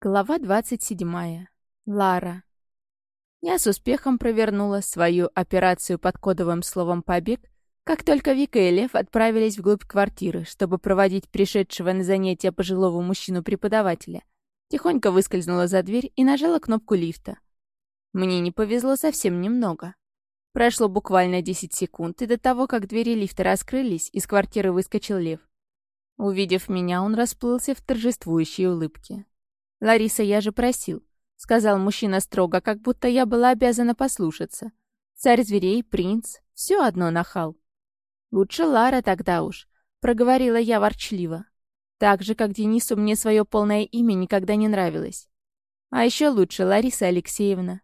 Глава 27. Лара. Я с успехом провернула свою операцию под кодовым словом «побег», как только Вика и Лев отправились вглубь квартиры, чтобы проводить пришедшего на занятия пожилого мужчину-преподавателя. Тихонько выскользнула за дверь и нажала кнопку лифта. Мне не повезло совсем немного. Прошло буквально 10 секунд, и до того, как двери лифта раскрылись, из квартиры выскочил Лев. Увидев меня, он расплылся в торжествующей улыбке. «Лариса, я же просил», — сказал мужчина строго, как будто я была обязана послушаться. «Царь зверей, принц, все одно нахал». «Лучше Лара тогда уж», — проговорила я ворчливо. Так же, как Денису мне свое полное имя никогда не нравилось. А еще лучше Лариса Алексеевна.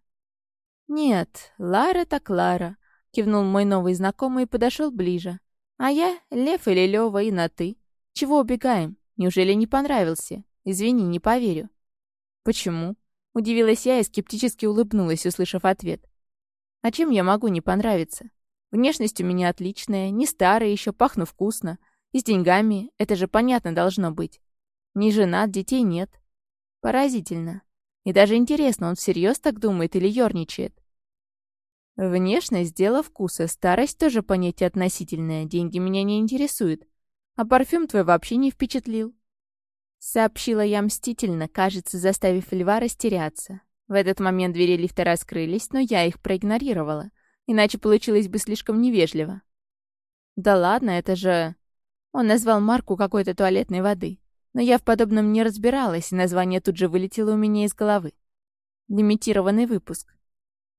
«Нет, Лара так Лара», — кивнул мой новый знакомый и подошел ближе. «А я Лев или Лева и на «ты». Чего убегаем? Неужели не понравился? Извини, не поверю». «Почему?» — удивилась я и скептически улыбнулась, услышав ответ. «А чем я могу не понравиться? Внешность у меня отличная, не старая еще, пахну вкусно. И с деньгами, это же понятно должно быть. Не женат, детей нет. Поразительно. И даже интересно, он всерьез так думает или ерничает? Внешность — дело вкуса, старость тоже понятие относительное, деньги меня не интересуют. А парфюм твой вообще не впечатлил. Сообщила я мстительно, кажется, заставив льва растеряться. В этот момент двери лифта раскрылись, но я их проигнорировала. Иначе получилось бы слишком невежливо. «Да ладно, это же...» Он назвал марку какой-то туалетной воды. Но я в подобном не разбиралась, и название тут же вылетело у меня из головы. Лимитированный выпуск.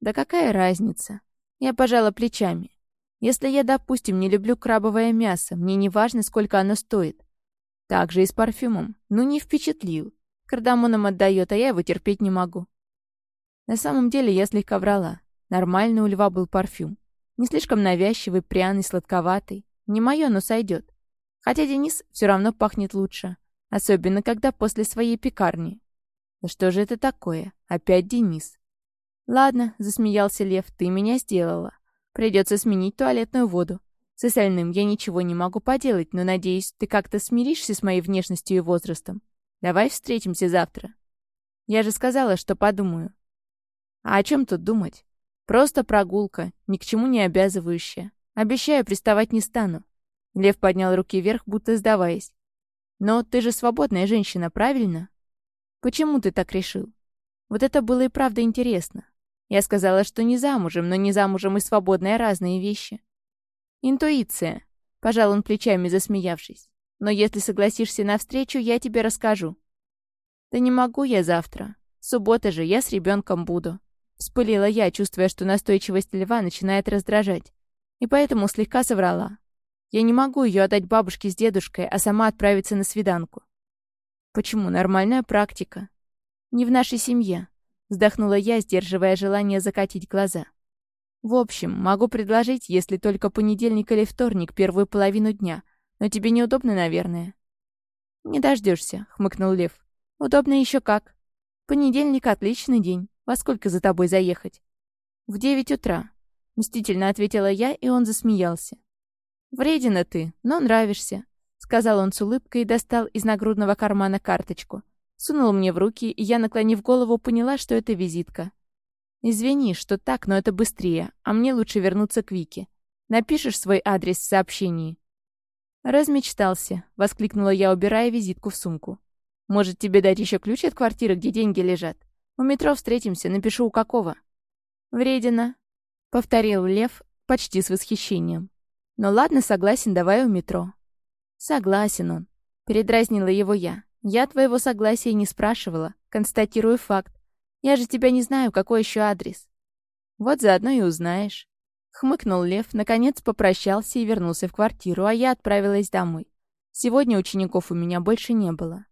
Да какая разница? Я пожала плечами. Если я, допустим, не люблю крабовое мясо, мне не важно, сколько оно стоит. Так же и с парфюмом. Ну, не впечатлил. Кардамоном отдает, а я его терпеть не могу. На самом деле я слегка врала. Нормальный у льва был парфюм. Не слишком навязчивый, пряный, сладковатый. Не мое, но сойдет. Хотя Денис все равно пахнет лучше. Особенно, когда после своей пекарни. Да что же это такое? Опять Денис. Ладно, засмеялся Лев, ты меня сделала. Придется сменить туалетную воду. С остальным я ничего не могу поделать, но, надеюсь, ты как-то смиришься с моей внешностью и возрастом. Давай встретимся завтра. Я же сказала, что подумаю. А о чем тут думать? Просто прогулка, ни к чему не обязывающая. Обещаю, приставать не стану. Лев поднял руки вверх, будто сдаваясь. Но ты же свободная женщина, правильно? Почему ты так решил? Вот это было и правда интересно. Я сказала, что не замужем, но не замужем и свободная разные вещи. «Интуиция», — пожал он плечами, засмеявшись. «Но если согласишься на встречу, я тебе расскажу». «Да не могу я завтра. Суббота же, я с ребенком буду». Вспылила я, чувствуя, что настойчивость льва начинает раздражать. И поэтому слегка соврала. Я не могу ее отдать бабушке с дедушкой, а сама отправиться на свиданку. Почему? Нормальная практика. Не в нашей семье. Вздохнула я, сдерживая желание закатить глаза. В общем, могу предложить, если только понедельник или вторник, первую половину дня. Но тебе неудобно, наверное. Не дождешься, хмыкнул Лев. Удобно еще как. Понедельник — отличный день. Во сколько за тобой заехать? В девять утра. Мстительно ответила я, и он засмеялся. «Вредина ты, но нравишься», — сказал он с улыбкой и достал из нагрудного кармана карточку. Сунул мне в руки, и я, наклонив голову, поняла, что это визитка. «Извини, что так, но это быстрее, а мне лучше вернуться к Вике. Напишешь свой адрес в сообщении?» «Размечтался», — воскликнула я, убирая визитку в сумку. «Может, тебе дать еще ключ от квартиры, где деньги лежат? У метро встретимся, напишу у какого». «Вредина», — повторил Лев почти с восхищением. «Ну ладно, согласен, давай у метро». «Согласен он», — передразнила его я. «Я твоего согласия не спрашивала, констатирую факт. Я же тебя не знаю, какой еще адрес. Вот заодно и узнаешь. Хмыкнул Лев, наконец попрощался и вернулся в квартиру, а я отправилась домой. Сегодня учеников у меня больше не было.